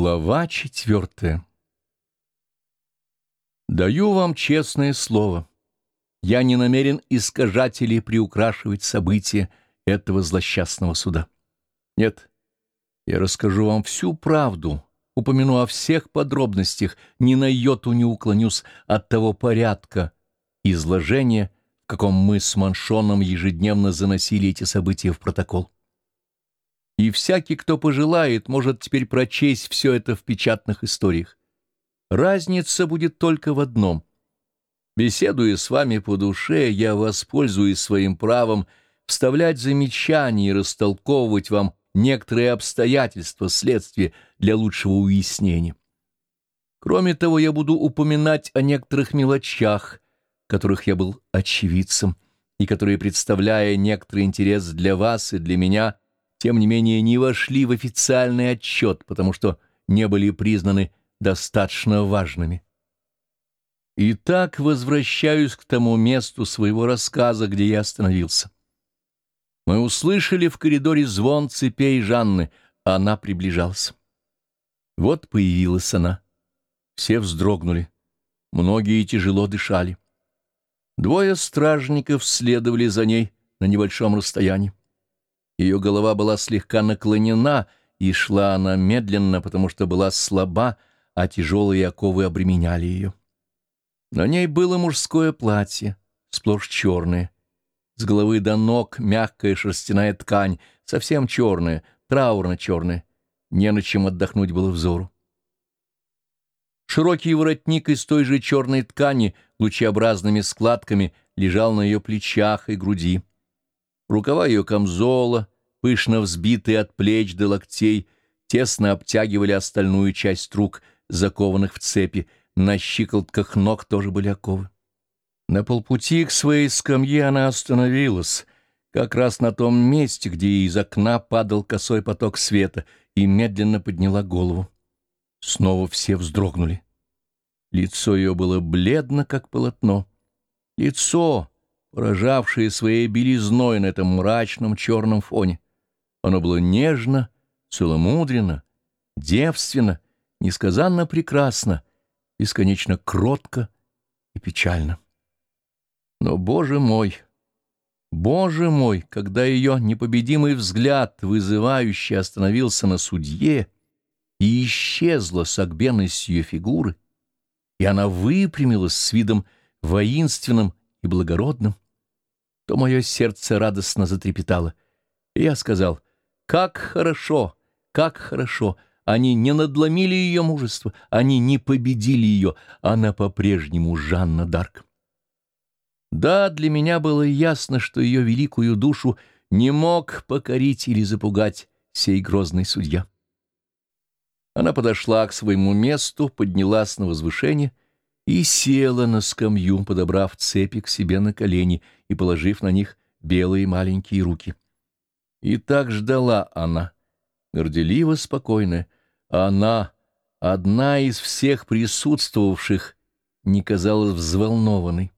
Глава четвертая Даю вам честное слово. Я не намерен искажать или приукрашивать события этого злосчастного суда. Нет, я расскажу вам всю правду, упомяну о всех подробностях, ни на йоту не уклонюсь от того порядка изложения, в каком мы с Маншоном ежедневно заносили эти события в протокол и всякий, кто пожелает, может теперь прочесть все это в печатных историях. Разница будет только в одном. Беседуя с вами по душе, я воспользуюсь своим правом вставлять замечания и растолковывать вам некоторые обстоятельства следствия для лучшего уяснения. Кроме того, я буду упоминать о некоторых мелочах, которых я был очевидцем, и которые, представляя некоторый интерес для вас и для меня, — тем не менее не вошли в официальный отчет, потому что не были признаны достаточно важными. Итак, возвращаюсь к тому месту своего рассказа, где я остановился. Мы услышали в коридоре звон цепей Жанны, а она приближалась. Вот появилась она. Все вздрогнули. Многие тяжело дышали. Двое стражников следовали за ней на небольшом расстоянии. Ее голова была слегка наклонена, и шла она медленно, потому что была слаба, а тяжелые оковы обременяли ее. На ней было мужское платье, сплошь черное. С головы до ног мягкая шерстяная ткань, совсем черная, траурно-черная. Не на чем отдохнуть было взору. Широкий воротник из той же черной ткани лучеобразными складками лежал на ее плечах и груди. Рукава ее камзола, пышно взбитые от плеч до локтей, тесно обтягивали остальную часть рук, закованных в цепи, на щиколотках ног тоже были оковы. На полпути к своей скамье она остановилась, как раз на том месте, где из окна падал косой поток света, и медленно подняла голову. Снова все вздрогнули. Лицо ее было бледно, как полотно. Лицо, поражавшее своей белизной на этом мрачном черном фоне. Оно было нежно, целомудренно, девственно, несказанно прекрасно, бесконечно кротко и печально. Но, Боже мой, Боже мой, когда ее непобедимый взгляд, вызывающий, остановился на судье, и исчезла согбенность ее фигуры, и она выпрямилась с видом воинственным и благородным, то мое сердце радостно затрепетало, и я сказал, «Как хорошо, как хорошо!» Они не надломили ее мужество, они не победили ее, она по-прежнему Жанна Дарк. Да, для меня было ясно, что ее великую душу не мог покорить или запугать сей грозный судья. Она подошла к своему месту, поднялась на возвышение и села на скамью, подобрав цепи к себе на колени и положив на них белые маленькие руки. И так ждала она, горделиво спокойная. Она, одна из всех присутствовавших, не казалась взволнованной.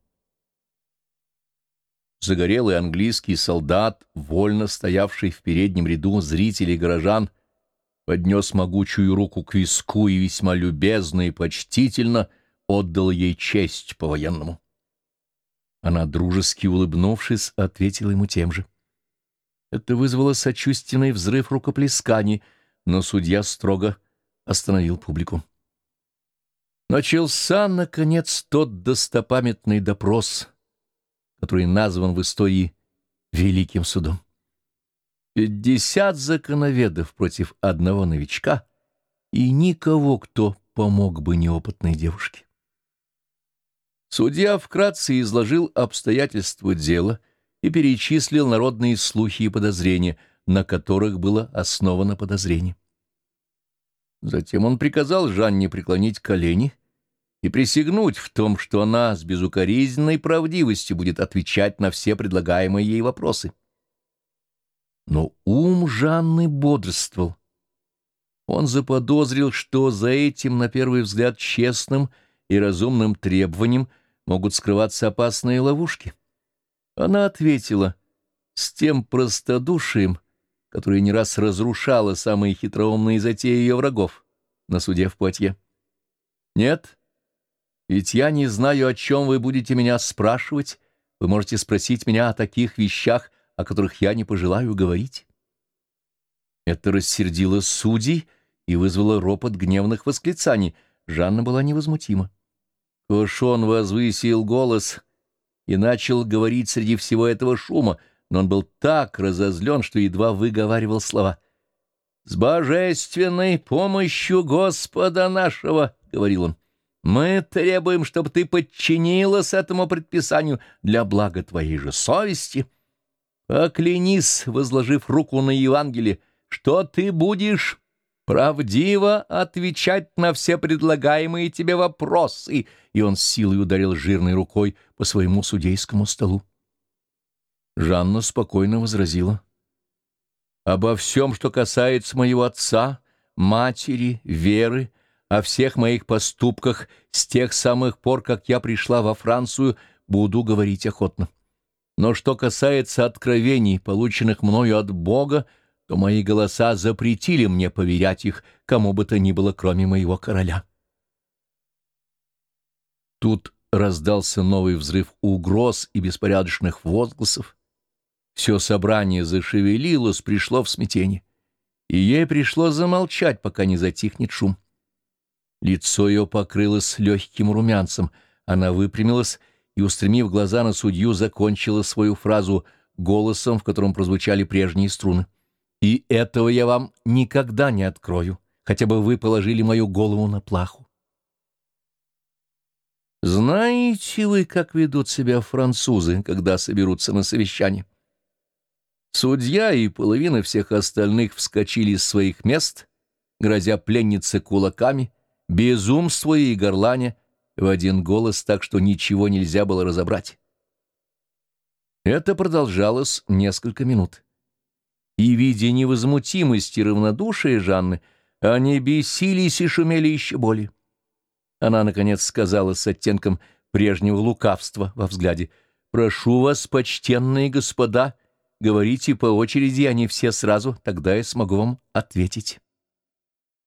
Загорелый английский солдат, вольно стоявший в переднем ряду зрителей горожан, поднес могучую руку к виску и весьма любезно и почтительно — отдал ей честь по-военному. Она, дружески улыбнувшись, ответила ему тем же. Это вызвало сочувственный взрыв рукоплесканий, но судья строго остановил публику. Начался, наконец, тот достопамятный допрос, который назван в истории Великим судом. Пятьдесят законоведов против одного новичка и никого, кто помог бы неопытной девушке. Судья вкратце изложил обстоятельства дела и перечислил народные слухи и подозрения, на которых было основано подозрение. Затем он приказал Жанне преклонить колени и присягнуть в том, что она с безукоризненной правдивостью будет отвечать на все предлагаемые ей вопросы. Но ум Жанны бодрствовал. Он заподозрил, что за этим, на первый взгляд, честным и разумным требованием – могут скрываться опасные ловушки. Она ответила с тем простодушием, которое не раз разрушало самые хитроумные затеи ее врагов. на суде в Пуатье. Нет, ведь я не знаю, о чем вы будете меня спрашивать. Вы можете спросить меня о таких вещах, о которых я не пожелаю говорить. Это рассердило судей и вызвало ропот гневных восклицаний. Жанна была невозмутима. Кошон возвысил голос и начал говорить среди всего этого шума, но он был так разозлен, что едва выговаривал слова. «С божественной помощью Господа нашего», — говорил он, — «мы требуем, чтобы ты подчинилась этому предписанию для блага твоей же совести. Поклянись, возложив руку на Евангелие, что ты будешь правдиво отвечать на все предлагаемые тебе вопросы, и он силой ударил жирной рукой по своему судейскому столу. Жанна спокойно возразила. «Обо всем, что касается моего отца, матери, веры, о всех моих поступках с тех самых пор, как я пришла во Францию, буду говорить охотно. Но что касается откровений, полученных мною от Бога, — то мои голоса запретили мне поверять их кому бы то ни было, кроме моего короля. Тут раздался новый взрыв угроз и беспорядочных возгласов. Все собрание зашевелилось, пришло в смятение, и ей пришлось замолчать, пока не затихнет шум. Лицо ее покрылось легким румянцем, она выпрямилась и, устремив глаза на судью, закончила свою фразу голосом, в котором прозвучали прежние струны. И этого я вам никогда не открою, хотя бы вы положили мою голову на плаху. Знаете вы, как ведут себя французы, когда соберутся на совещание? Судья и половина всех остальных вскочили из своих мест, грозя пленнице кулаками, безумствуя и горланя в один голос так, что ничего нельзя было разобрать. Это продолжалось несколько минут и, видя невозмутимость и равнодушие Жанны, они бесились и шумели еще более. Она, наконец, сказала с оттенком прежнего лукавства во взгляде, «Прошу вас, почтенные господа, говорите по очереди, а не все сразу, тогда я смогу вам ответить».